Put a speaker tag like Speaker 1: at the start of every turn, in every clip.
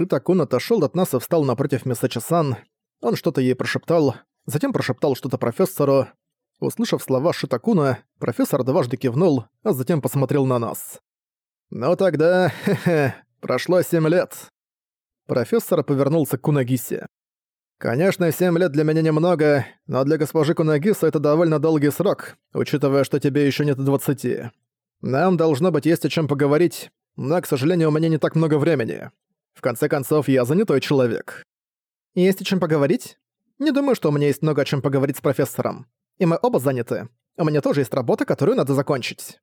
Speaker 1: Шитакун отошёл от нас и встал напротив Мисачи-сан. Он что-то ей прошептал, затем прошептал что-то профессору. Услышав слова Шитакуна, профессор дважды кивнул, а затем посмотрел на нас. «Ну тогда, хе-хе, прошло семь лет». Профессор повернулся к Кунагисе. «Конечно, семь лет для меня немного, но для госпожи Кунагиса это довольно долгий срок, учитывая, что тебе еще нет двадцати. Нам должно быть есть о чем поговорить, но, к сожалению, у меня не так много времени. В конце концов, я занятой человек». «Есть о чем поговорить? Не думаю, что у меня есть много о чем поговорить с профессором. И мы оба заняты. У меня тоже есть работа, которую надо закончить».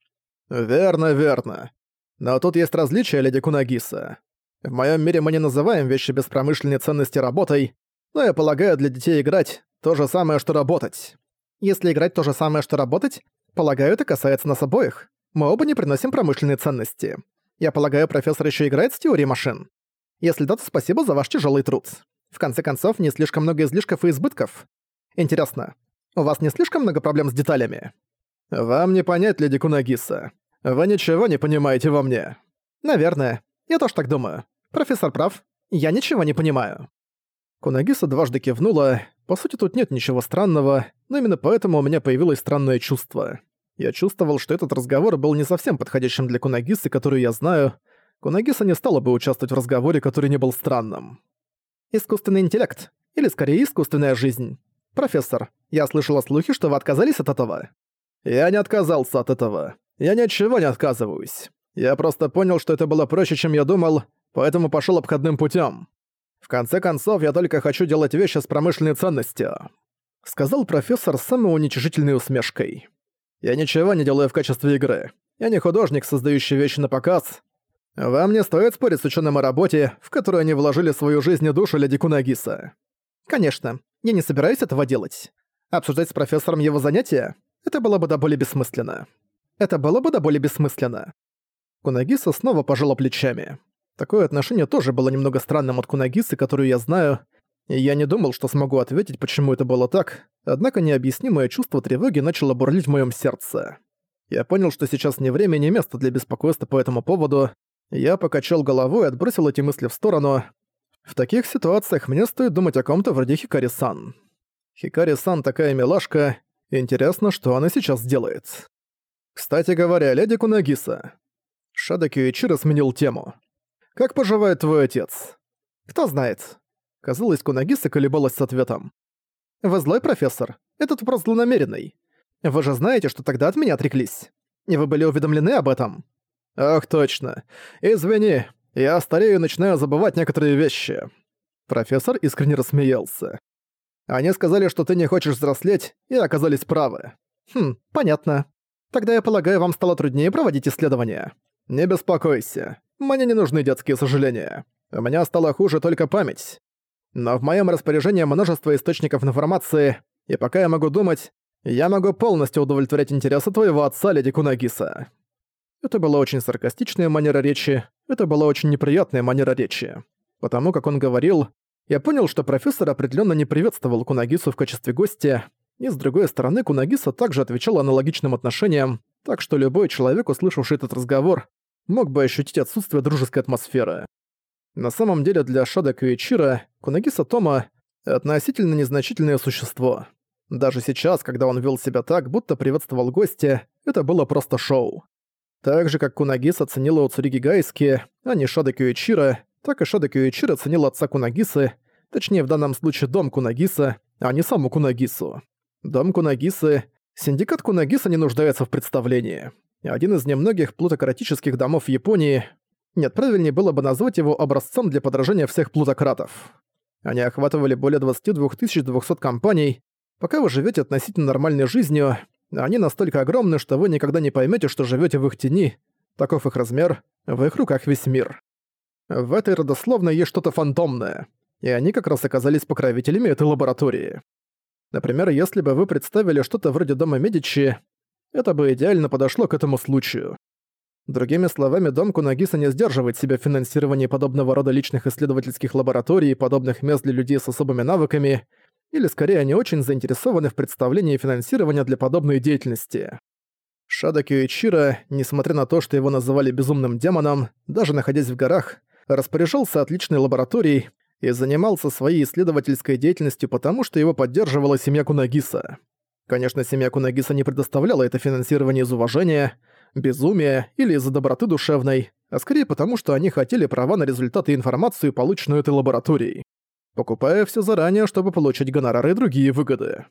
Speaker 1: «Верно, верно. Но тут есть различия, леди Кунагиса. В моем мире мы не называем вещи без промышленной ценности работой, но я полагаю, для детей играть — то же самое, что работать. Если играть то же самое, что работать, полагаю, это касается нас обоих. Мы оба не приносим промышленной ценности. Я полагаю, профессор еще играет с теорией машин. Если да, то спасибо за ваш тяжелый труд. В конце концов, не слишком много излишков и избытков. Интересно, у вас не слишком много проблем с деталями? Вам не понять, леди Кунагиса. Вы ничего не понимаете во мне. Наверное. Я тоже так думаю. Профессор прав. Я ничего не понимаю. Кунагиса дважды кивнула. По сути, тут нет ничего странного, но именно поэтому у меня появилось странное чувство. Я чувствовал, что этот разговор был не совсем подходящим для Кунагисы, которую я знаю. Кунагиса не стала бы участвовать в разговоре, который не был странным. Искусственный интеллект. Или скорее искусственная жизнь. «Профессор, я слышала слухи, что вы отказались от этого». «Я не отказался от этого. Я ничего не отказываюсь. Я просто понял, что это было проще, чем я думал, поэтому пошёл обходным путём. В конце концов, я только хочу делать вещи с промышленной ценностью», — сказал профессор с самой уничижительной усмешкой. «Я ничего не делаю в качестве игры. Я не художник, создающий вещи на показ. Вам не стоит спорить с ученым о работе, в которую они вложили свою жизнь и душу леди Кунагиса. Конечно, я не собираюсь этого делать. Обсуждать с профессором его занятия — это было бы до боли бессмысленно. Это было бы до боли бессмысленно. Кунагиса снова пожала плечами. Такое отношение тоже было немного странным от Кунагисы, которую я знаю, и я не думал, что смогу ответить, почему это было так, однако необъяснимое чувство тревоги начало бурлить в моем сердце. Я понял, что сейчас не время, ни место для беспокойства по этому поводу. Я покачал головой и отбросил эти мысли в сторону, в таких ситуациях мне стоит думать о ком-то вроде Хикари-сан. Хикари-сан такая милашка, интересно, что она сейчас делает. Кстати говоря, леди Кунагиса. Шада Кюичиро сменил тему. «Как поживает твой отец?» «Кто знает». Казалось, Кунагиса колебалась с ответом. «Вы злой профессор? Этот вопрос злонамеренный. Вы же знаете, что тогда от меня отреклись. И вы были уведомлены об этом?» «Ах, точно. Извини, я старею и начинаю забывать некоторые вещи». Профессор искренне рассмеялся. «Они сказали, что ты не хочешь взрослеть, и оказались правы». «Хм, понятно. Тогда, я полагаю, вам стало труднее проводить исследования». «Не беспокойся. Мне не нужны детские сожаления. У меня стала хуже только память. Но в моем распоряжении множество источников информации, и пока я могу думать, я могу полностью удовлетворять интересы твоего отца, леди Кунагиса». Это была очень саркастичная манера речи, это была очень неприятная манера речи. Потому как он говорил, я понял, что профессор определенно не приветствовал Кунагису в качестве гостя, и с другой стороны Кунагиса также отвечал аналогичным отношениям, так что любой человек, услышавший этот разговор, мог бы ощутить отсутствие дружеской атмосферы. На самом деле для Шада Кюичира Кунагиса Тома — относительно незначительное существо. Даже сейчас, когда он вел себя так, будто приветствовал гостя, это было просто шоу. Так же, как Кунагис оценила Уцуриги Гайски, а не Шада Кюичира, так и Шада Кюичира оценил отца Кунагисы, точнее в данном случае дом Кунагиса, а не саму Кунагису. Дом Кунагисы, синдикат Кунагиса не нуждается в представлении. Один из немногих плутократических домов в Японии, нет, правильнее было бы назвать его образцом для подражания всех плутократов. Они охватывали более 22 200 компаний. Пока вы живете относительно нормальной жизнью, они настолько огромны, что вы никогда не поймете, что живете в их тени. Таков их размер, в их руках весь мир. В этой родословной есть что-то фантомное, и они как раз оказались покровителями этой лаборатории. Например, если бы вы представили что-то вроде дома Медичи, это бы идеально подошло к этому случаю. Другими словами, дом Кунагиса не сдерживает себя в финансировании подобного рода личных исследовательских лабораторий и подобных мест для людей с особыми навыками, или скорее они очень заинтересованы в представлении финансирования для подобной деятельности. Шада Кюичиро, несмотря на то, что его называли безумным демоном, даже находясь в горах, распоряжался отличной лабораторией и занимался своей исследовательской деятельностью потому, что его поддерживала семья Кунагиса. Конечно, семья Кунагиса не предоставляла это финансирование из уважения, безумия или из-за доброты душевной, а скорее потому, что они хотели права на результаты и информацию, полученную этой лабораторией, покупая все заранее, чтобы получить гонорары и другие выгоды.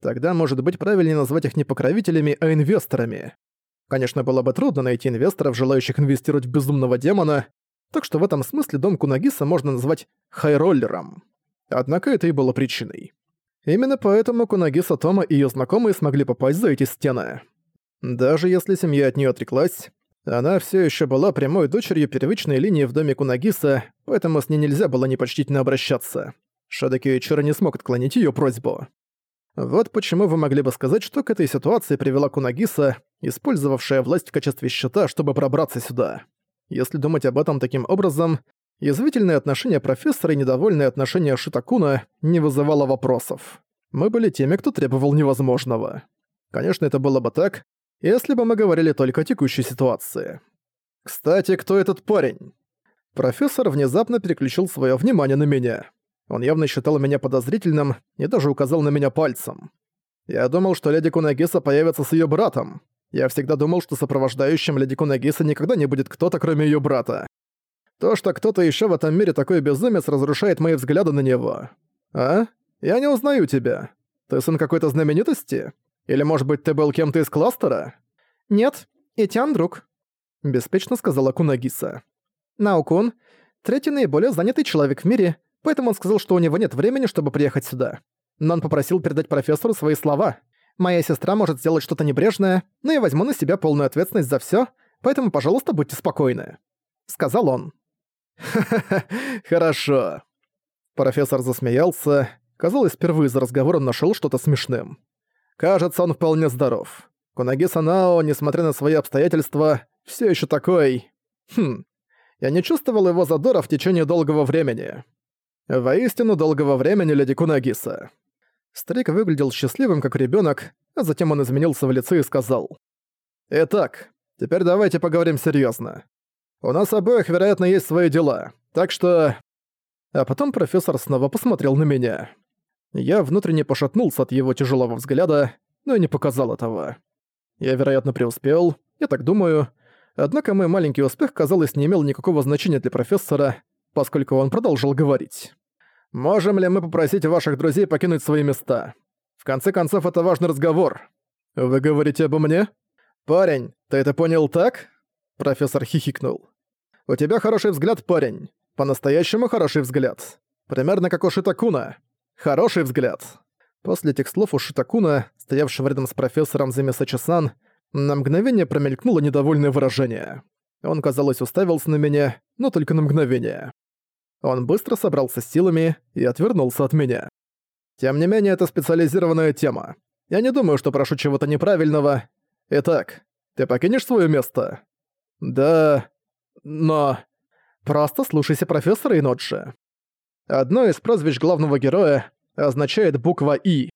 Speaker 1: Тогда, может быть, правильнее назвать их не покровителями, а инвесторами. Конечно, было бы трудно найти инвесторов, желающих инвестировать в безумного демона, так что в этом смысле дом Кунагиса можно назвать хайроллером. Однако это и было причиной. Именно поэтому Кунагиса Тома и ее знакомые смогли попасть за эти стены. Даже если семья от нее отреклась, она все еще была прямой дочерью первичной линии в доме Кунагиса, поэтому с ней нельзя было непочтительно обращаться. Шадаки Ичиро не смог отклонить ее просьбу. Вот почему вы могли бы сказать, что к этой ситуации привела Кунагиса, использовавшая власть в качестве щита, чтобы пробраться сюда. Если думать об этом таким образом, язвительное отношение профессора и недовольное отношение Шитакуна не вызывало вопросов. Мы были теми, кто требовал невозможного. Конечно, это было бы так, если бы мы говорили только о текущей ситуации. «Кстати, кто этот парень?» Профессор внезапно переключил свое внимание на меня. Он явно считал меня подозрительным и даже указал на меня пальцем. Я думал, что леди Кунагиса появится с ее братом. Я всегда думал, что сопровождающим леди Кунагиса никогда не будет кто-то, кроме ее брата. То, что кто-то еще в этом мире такой безумец, разрушает мои взгляды на него. А? Я не узнаю тебя. Ты сын какой-то знаменитости? Или, может быть, ты был кем-то из кластера? Нет, Этян друг. Беспечно сказала Кунагиса. Наукун — третий наиболее занятый человек в мире, поэтому он сказал, что у него нет времени, чтобы приехать сюда. Но он попросил передать профессору свои слова — Моя сестра может сделать что-то небрежное, но я возьму на себя полную ответственность за всё, поэтому, пожалуйста, будьте спокойны», — сказал он. «Ха-ха-ха, хорошо». Профессор засмеялся. Казалось, впервые за разговором нашёл что-то смешным. «Кажется, он вполне здоров. Кунаги Санао, несмотря на свои обстоятельства, всё ещё такой... Хм... Я не чувствовал его задора в течение долгого времени. Воистину долгого времени, леди Кунагиса. Старик выглядел счастливым, как ребенок, а затем он изменился в лице и сказал. «Итак, теперь давайте поговорим серьезно. У нас обоих, вероятно, есть свои дела, так что...» А потом профессор снова посмотрел на меня. Я внутренне пошатнулся от его тяжелого взгляда, но и не показал этого. Я, вероятно, преуспел, я так думаю, однако мой маленький успех, казалось, не имел никакого значения для профессора, поскольку он продолжил говорить. Можем ли мы попросить ваших друзей покинуть свои места? В конце концов, это важный разговор. Вы говорите обо мне? Парень, ты это понял так? Профессор хихикнул. У тебя хороший взгляд, парень. По-настоящему хороший взгляд. Примерно как у Шитакуна. Хороший взгляд. После этих слов у Шитакуна, стоявшего рядом с профессором Замисачи-сан, на мгновение промелькнуло недовольное выражение. Он, казалось, уставился на меня, но только на мгновение. Он быстро собрался с силами и отвернулся от меня. Тем не менее, это специализированная тема. Я не думаю, что прошу чего-то неправильного. Итак, ты покинешь свое место? Да, но... Просто слушайся профессора Иноджи. Одно из прозвищ главного героя означает буква «И».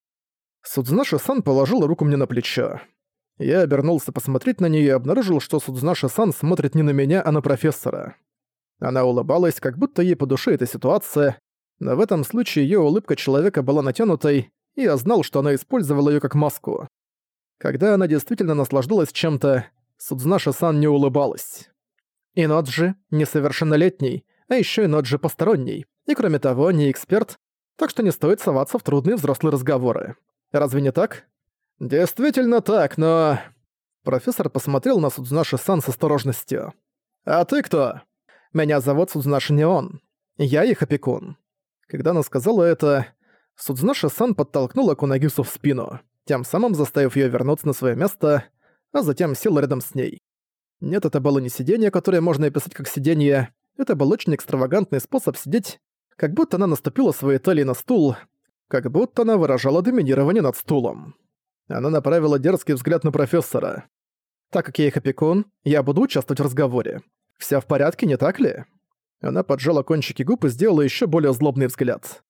Speaker 1: Судзунаши-сан положил руку мне на плечо. Я обернулся посмотреть на нее и обнаружил, что Судзунаши-сан смотрит не на меня, а на профессора. Она улыбалась, как будто ей по душе эта ситуация, но в этом случае её улыбка человека была натянутой, и я знал, что она использовала её как маску. Когда она действительно наслаждалась чем-то, Судзунаша-сан не улыбалась. Иноджи несовершеннолетний, а ещё Иноджи посторонний, и кроме того, не эксперт, так что не стоит соваться в трудные взрослые разговоры. Разве не так? Действительно так, но... Профессор посмотрел на Судзунаши-сан с осторожностью. «А ты кто?» Меня зовут Судзунаши Неон. Я их опекун». Когда она сказала это, Судзунаши-сан подтолкнула Кунагису в спину, тем самым заставив её вернуться на своё место, а затем села рядом с ней. Нет, это было не сидение, которое можно описать как сидение, это был очень экстравагантный способ сидеть, как будто она наступила своей талией на стул, как будто она выражала доминирование над стулом. Она направила дерзкий взгляд на профессора. «Так как я их опекун, я буду участвовать в разговоре. Всё в порядке, не так ли?» Она поджала кончики губ и сделала ещё более злобный взгляд.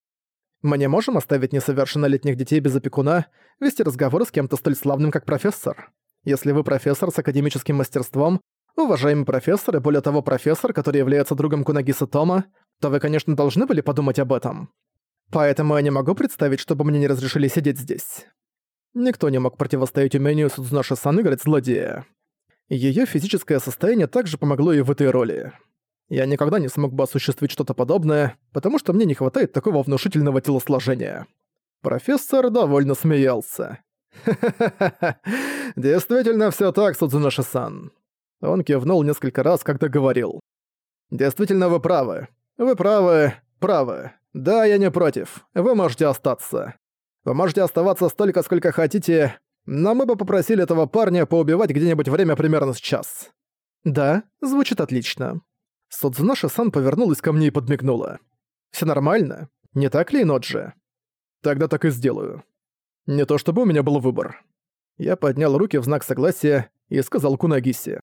Speaker 1: «Мы не можем оставить несовершеннолетних детей без опекуна, вести разговоры с кем-то столь славным, как профессор. Если вы профессор с академическим мастерством, уважаемый профессор и более того профессор, который является другом Кунагиса Тома, то вы, конечно, должны были подумать об этом. Поэтому я не могу представить, чтобы мне не разрешили сидеть здесь. Никто не мог противостоять умению Судзунаши-сан играть злодея. Её физическое состояние также помогло и в этой роли. Я никогда не смог бы осуществить что-то подобное, потому что мне не хватает такого внушительного телосложения. Профессор довольно смеялся. «Ха-ха-ха, действительно всё так, Судзунаши-сан». Он кивнул несколько раз, когда говорил. «Действительно, вы правы. Вы правы, правы. Да, я не против. Вы можете остаться. Вы можете оставаться столько, сколько хотите, но мы бы попросили этого парня поубивать где-нибудь время примерно с час». «Да, звучит отлично». Судзунаши-сан повернулась ко мне и подмигнула. «Всё нормально? Не так ли, Ноджи?» «Тогда так и сделаю. Не то чтобы у меня был выбор». Я поднял руки в знак согласия и сказал Кунагисе.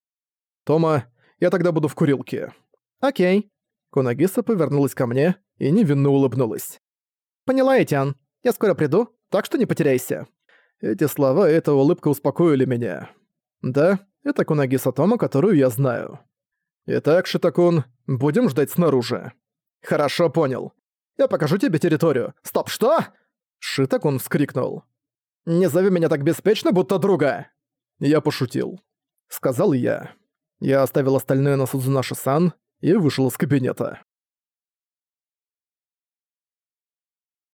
Speaker 1: «Тома, я тогда буду в курилке». «Окей». Кунагиса повернулась ко мне и невинно улыбнулась. «Поняла, Этиан. Я скоро приду, так что не потеряйся». Эти слова и эта улыбка успокоили меня. Да, это Кунагиса Тома, которую я знаю. Итак, Шитакун, будем ждать снаружи. Хорошо, понял. Я покажу тебе территорию. Стоп, что? Шитакун вскрикнул. Не зови меня так беспечно, будто друга. Я пошутил. Сказал я. Я оставил остальное на Судзунаши-сан и вышел из кабинета.